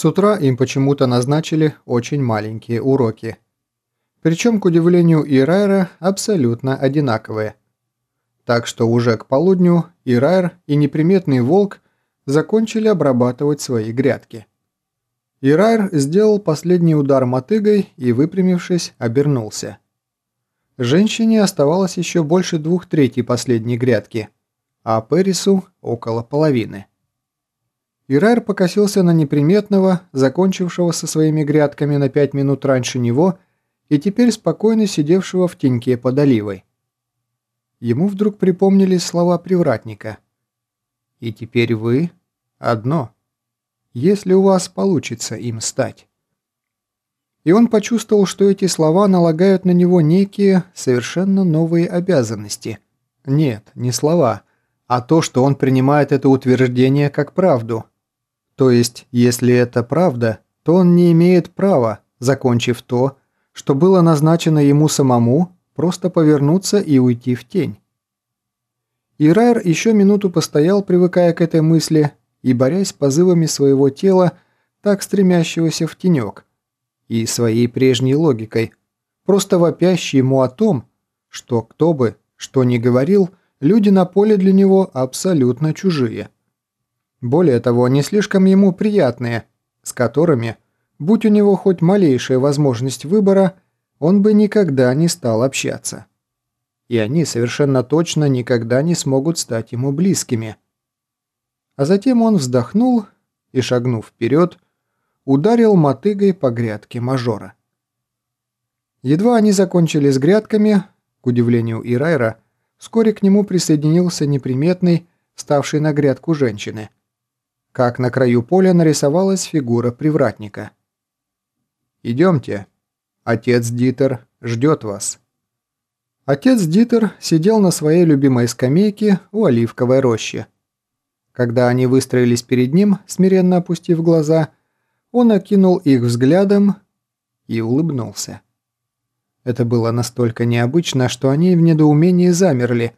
С утра им почему-то назначили очень маленькие уроки. Причем, к удивлению Ирайра, абсолютно одинаковые. Так что уже к полудню Ирайр и неприметный волк закончили обрабатывать свои грядки. Ирайр сделал последний удар мотыгой и, выпрямившись, обернулся. Женщине оставалось еще больше двух третей последней грядки, а Перису – около половины. Ирайр покосился на неприметного, закончившего со своими грядками на пять минут раньше него и теперь спокойно сидевшего в теньке под оливой. Ему вдруг припомнились слова привратника. «И теперь вы одно, если у вас получится им стать». И он почувствовал, что эти слова налагают на него некие совершенно новые обязанности. Нет, не слова, а то, что он принимает это утверждение как правду – то есть, если это правда, то он не имеет права, закончив то, что было назначено ему самому, просто повернуться и уйти в тень. И Райер еще минуту постоял, привыкая к этой мысли и борясь с позывами своего тела, так стремящегося в тенек, и своей прежней логикой, просто вопящей ему о том, что кто бы, что ни говорил, люди на поле для него абсолютно чужие. Более того, не слишком ему приятные, с которыми, будь у него хоть малейшая возможность выбора, он бы никогда не стал общаться. И они совершенно точно никогда не смогут стать ему близкими. А затем он вздохнул и, шагнув вперед, ударил мотыгой по грядке мажора. Едва они закончили с грядками, к удивлению Ирайра, вскоре к нему присоединился неприметный, ставший на грядку женщины – как на краю поля нарисовалась фигура привратника. «Идемте. Отец Дитер ждет вас». Отец Дитер сидел на своей любимой скамейке у оливковой рощи. Когда они выстроились перед ним, смиренно опустив глаза, он окинул их взглядом и улыбнулся. Это было настолько необычно, что они в недоумении замерли.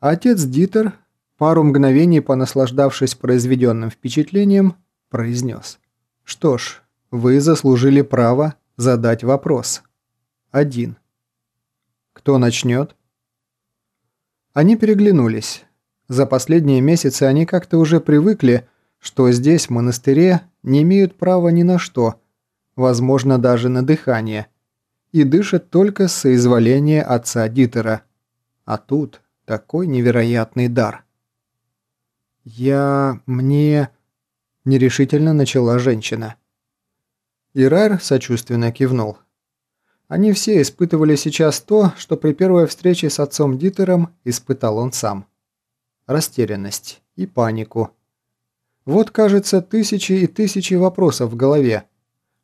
Отец Дитер пару мгновений понаслаждавшись произведенным впечатлением, произнес. «Что ж, вы заслужили право задать вопрос. Один. Кто начнет?» Они переглянулись. За последние месяцы они как-то уже привыкли, что здесь, в монастыре, не имеют права ни на что, возможно, даже на дыхание, и дышат только с соизволения отца Дитера. А тут такой невероятный дар. «Я... мне...» – нерешительно начала женщина. Ирар сочувственно кивнул. Они все испытывали сейчас то, что при первой встрече с отцом Дитером испытал он сам. Растерянность и панику. Вот, кажется, тысячи и тысячи вопросов в голове.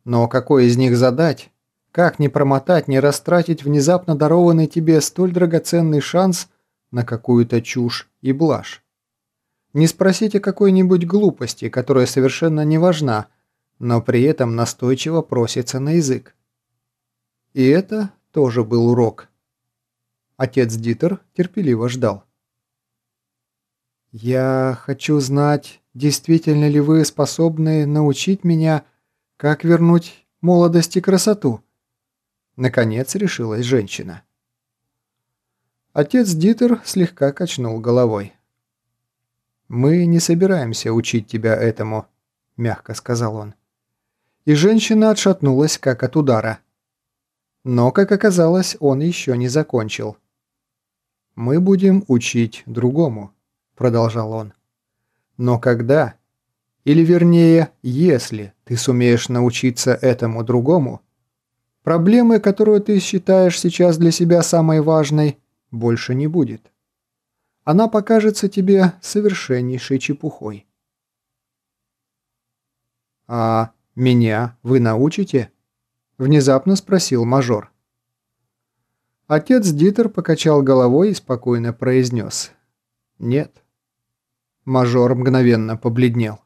Но какой из них задать? Как не промотать, не растратить внезапно дарованный тебе столь драгоценный шанс на какую-то чушь и блажь? Не спросите какой-нибудь глупости, которая совершенно не важна, но при этом настойчиво просится на язык. И это тоже был урок. Отец Дитер терпеливо ждал. «Я хочу знать, действительно ли вы способны научить меня, как вернуть молодость и красоту?» Наконец решилась женщина. Отец Дитер слегка качнул головой. «Мы не собираемся учить тебя этому», – мягко сказал он. И женщина отшатнулась, как от удара. Но, как оказалось, он еще не закончил. «Мы будем учить другому», – продолжал он. «Но когда, или вернее, если ты сумеешь научиться этому другому, проблемы, которую ты считаешь сейчас для себя самой важной, больше не будет она покажется тебе совершеннейшей чепухой. «А меня вы научите?» – внезапно спросил мажор. Отец Дитер покачал головой и спокойно произнес. «Нет». Мажор мгновенно побледнел.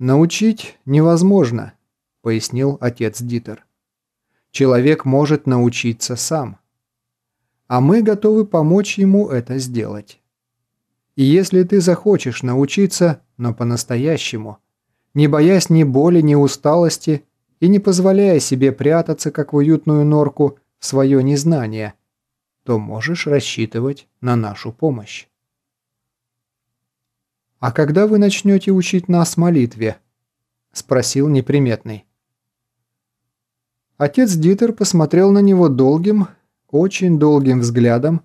«Научить невозможно», – пояснил отец Дитер. «Человек может научиться сам» а мы готовы помочь ему это сделать. И если ты захочешь научиться, но по-настоящему, не боясь ни боли, ни усталости и не позволяя себе прятаться, как в уютную норку, в свое незнание, то можешь рассчитывать на нашу помощь. «А когда вы начнете учить нас молитве?» – спросил неприметный. Отец Дитер посмотрел на него долгим, очень долгим взглядом,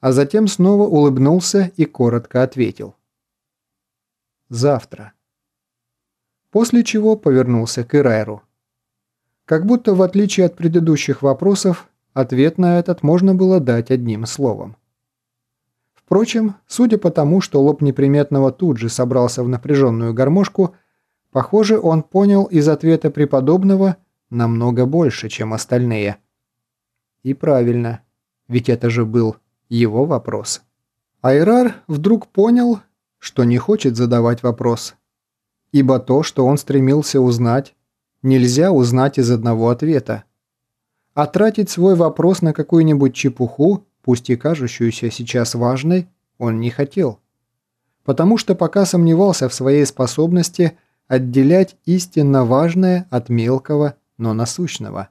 а затем снова улыбнулся и коротко ответил. «Завтра». После чего повернулся к Ирайру. Как будто в отличие от предыдущих вопросов, ответ на этот можно было дать одним словом. Впрочем, судя по тому, что лоб неприметного тут же собрался в напряженную гармошку, похоже, он понял из ответа преподобного намного больше, чем остальные. И правильно, ведь это же был его вопрос. Айрар вдруг понял, что не хочет задавать вопрос, ибо то, что он стремился узнать, нельзя узнать из одного ответа. А тратить свой вопрос на какую-нибудь чепуху пусть и кажущуюся сейчас важной, он не хотел. Потому что пока сомневался в своей способности отделять истинно важное от мелкого, но насущного.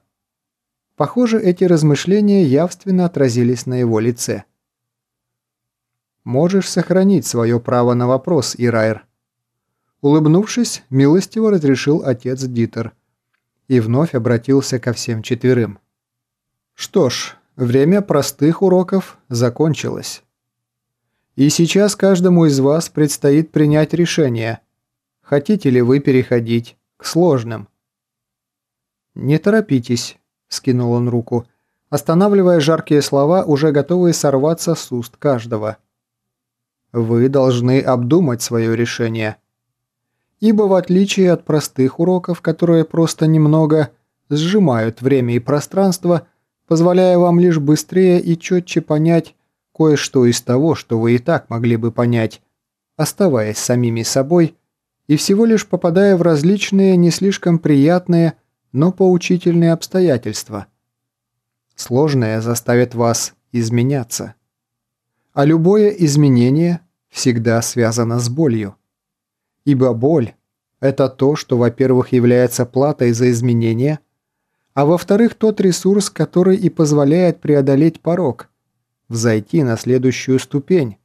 Похоже, эти размышления явственно отразились на его лице. «Можешь сохранить свое право на вопрос, Ирайр». Улыбнувшись, милостиво разрешил отец Дитер и вновь обратился ко всем четверым. «Что ж, Время простых уроков закончилось. И сейчас каждому из вас предстоит принять решение, хотите ли вы переходить к сложным. «Не торопитесь», – скинул он руку, останавливая жаркие слова, уже готовые сорваться с уст каждого. «Вы должны обдумать свое решение. Ибо в отличие от простых уроков, которые просто немного сжимают время и пространство – позволяя вам лишь быстрее и четче понять кое-что из того, что вы и так могли бы понять, оставаясь самими собой и всего лишь попадая в различные не слишком приятные, но поучительные обстоятельства. Сложное заставит вас изменяться. А любое изменение всегда связано с болью. Ибо боль – это то, что, во-первых, является платой за изменения – а во-вторых, тот ресурс, который и позволяет преодолеть порог, взойти на следующую ступень,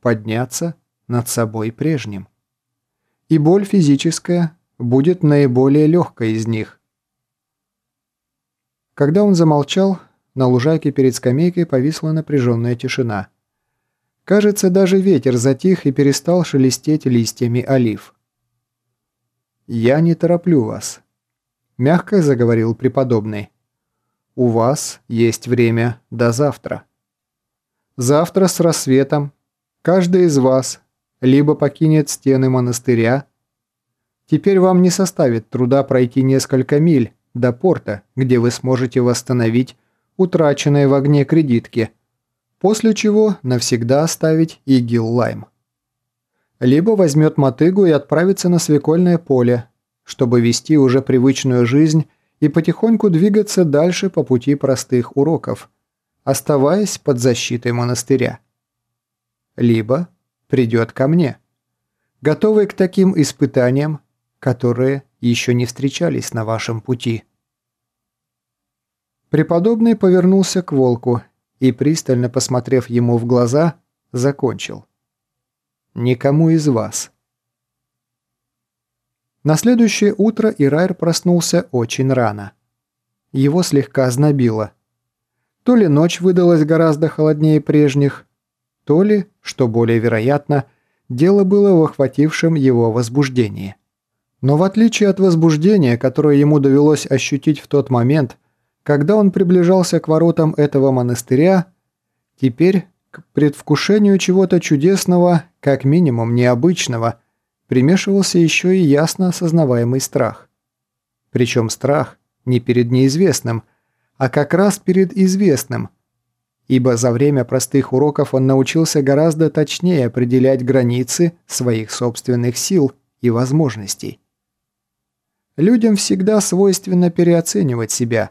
подняться над собой прежним. И боль физическая будет наиболее легкой из них. Когда он замолчал, на лужайке перед скамейкой повисла напряженная тишина. Кажется, даже ветер затих и перестал шелестеть листьями олив. «Я не тороплю вас», мягко заговорил преподобный. «У вас есть время до завтра. Завтра с рассветом каждый из вас либо покинет стены монастыря, теперь вам не составит труда пройти несколько миль до порта, где вы сможете восстановить утраченные в огне кредитки, после чего навсегда оставить Игил Лайм. Либо возьмет мотыгу и отправится на свекольное поле, чтобы вести уже привычную жизнь и потихоньку двигаться дальше по пути простых уроков, оставаясь под защитой монастыря. Либо придет ко мне, готовый к таким испытаниям, которые еще не встречались на вашем пути. Преподобный повернулся к волку и, пристально посмотрев ему в глаза, закончил. «Никому из вас на следующее утро Ирайр проснулся очень рано. Его слегка знобило. То ли ночь выдалась гораздо холоднее прежних, то ли, что более вероятно, дело было в охватившем его возбуждении. Но в отличие от возбуждения, которое ему довелось ощутить в тот момент, когда он приближался к воротам этого монастыря, теперь к предвкушению чего-то чудесного, как минимум необычного, примешивался еще и ясно осознаваемый страх. Причем страх не перед неизвестным, а как раз перед известным, ибо за время простых уроков он научился гораздо точнее определять границы своих собственных сил и возможностей. Людям всегда свойственно переоценивать себя,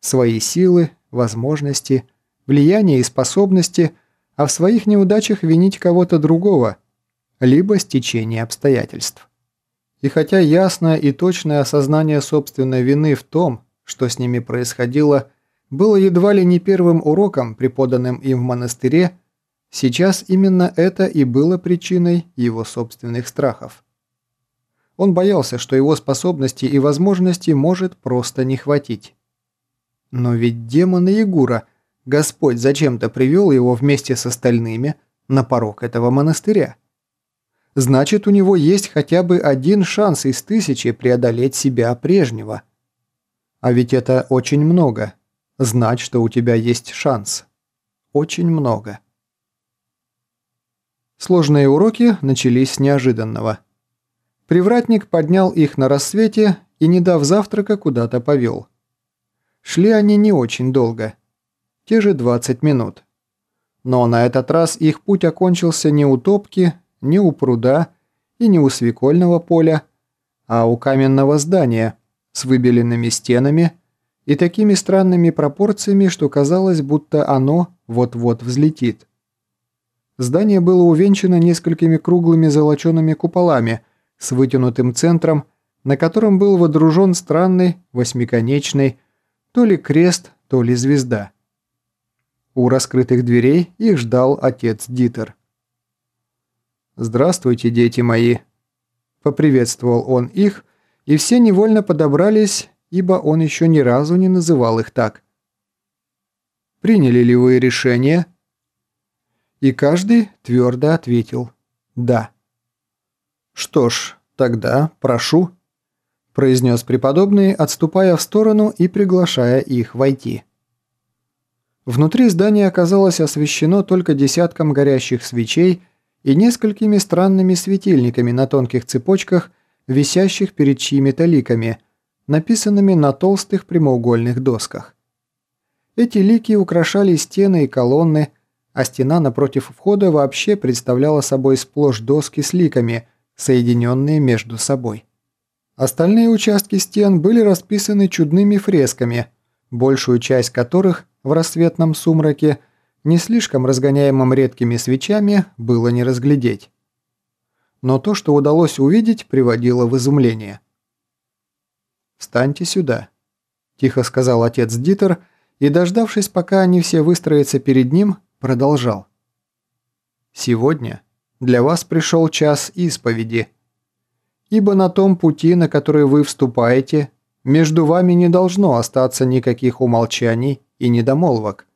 свои силы, возможности, влияние и способности, а в своих неудачах винить кого-то другого – либо стечение обстоятельств. И хотя ясное и точное осознание собственной вины в том, что с ними происходило, было едва ли не первым уроком, преподанным им в монастыре, сейчас именно это и было причиной его собственных страхов. Он боялся, что его способностей и возможностей может просто не хватить. Но ведь демон Егура, Господь зачем-то привел его вместе с остальными на порог этого монастыря. Значит, у него есть хотя бы один шанс из тысячи преодолеть себя прежнего. А ведь это очень много. Знать, что у тебя есть шанс. Очень много. Сложные уроки начались с неожиданного. Привратник поднял их на рассвете и, не дав завтрака, куда-то повел. Шли они не очень долго. Те же 20 минут. Но на этот раз их путь окончился не у топки, не у пруда и не у свекольного поля, а у каменного здания с выбеленными стенами и такими странными пропорциями, что казалось, будто оно вот-вот взлетит. Здание было увенчано несколькими круглыми золочеными куполами – с вытянутым центром, на котором был водружен странный восьмиконечный то ли крест, то ли звезда. У раскрытых дверей их ждал отец Дитер. «Здравствуйте, дети мои!» Поприветствовал он их, и все невольно подобрались, ибо он еще ни разу не называл их так. «Приняли ли вы решение?» И каждый твердо ответил «да». «Что ж, тогда прошу», – произнес преподобный, отступая в сторону и приглашая их войти. Внутри здания оказалось освещено только десятком горящих свечей и несколькими странными светильниками на тонких цепочках, висящих перед чьими-то ликами, написанными на толстых прямоугольных досках. Эти лики украшали стены и колонны, а стена напротив входа вообще представляла собой сплошь доски с ликами – соединенные между собой. Остальные участки стен были расписаны чудными фресками, большую часть которых в рассветном сумраке, не слишком разгоняемым редкими свечами, было не разглядеть. Но то, что удалось увидеть, приводило в изумление. «Встаньте сюда», – тихо сказал отец Дитер, и, дождавшись, пока они все выстроятся перед ним, продолжал. «Сегодня для вас пришел час исповеди. Ибо на том пути, на который вы вступаете, между вами не должно остаться никаких умолчаний и недомолвок.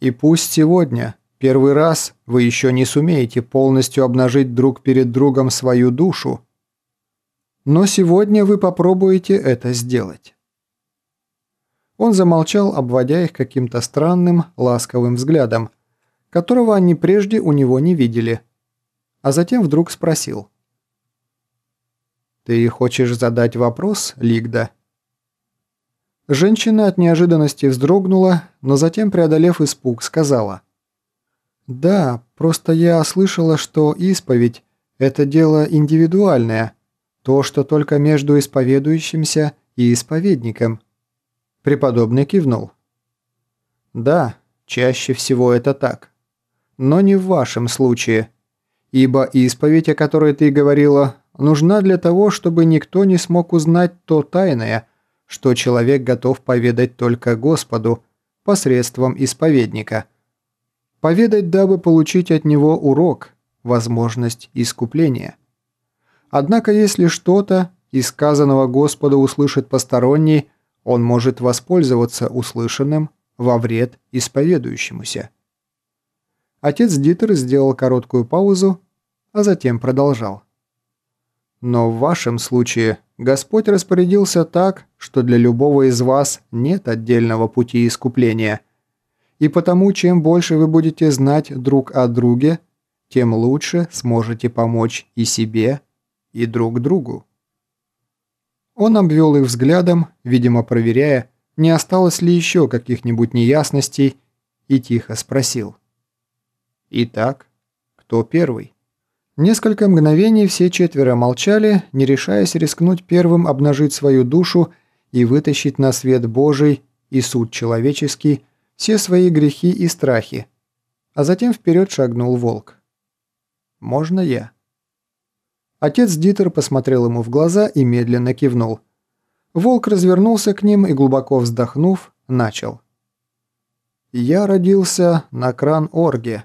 И пусть сегодня, первый раз, вы еще не сумеете полностью обнажить друг перед другом свою душу, но сегодня вы попробуете это сделать». Он замолчал, обводя их каким-то странным, ласковым взглядом, которого они прежде у него не видели – а затем вдруг спросил. «Ты хочешь задать вопрос, Лигда?» Женщина от неожиданности вздрогнула, но затем, преодолев испуг, сказала. «Да, просто я слышала, что исповедь – это дело индивидуальное, то, что только между исповедующимся и исповедником». Преподобный кивнул. «Да, чаще всего это так. Но не в вашем случае. Ибо исповедь, о которой ты говорила, нужна для того, чтобы никто не смог узнать то тайное, что человек готов поведать только Господу посредством исповедника. Поведать, дабы получить от него урок, возможность искупления. Однако, если что-то из сказанного Господу услышит посторонний, он может воспользоваться услышанным во вред исповедующемуся. Отец Дитер сделал короткую паузу, а затем продолжал. Но в вашем случае Господь распорядился так, что для любого из вас нет отдельного пути искупления. И потому, чем больше вы будете знать друг о друге, тем лучше сможете помочь и себе, и друг другу. Он обвел их взглядом, видимо проверяя, не осталось ли еще каких-нибудь неясностей, и тихо спросил. Итак, кто первый? Несколько мгновений все четверо молчали, не решаясь рискнуть первым обнажить свою душу и вытащить на свет Божий и суд человеческий все свои грехи и страхи. А затем вперед шагнул волк. «Можно я?» Отец Дитер посмотрел ему в глаза и медленно кивнул. Волк развернулся к ним и, глубоко вздохнув, начал. «Я родился на Кран-Орге»,